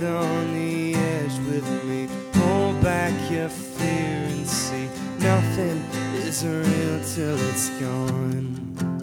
stand on the edge with me. Hold back your fear and see nothing is real till it's gone.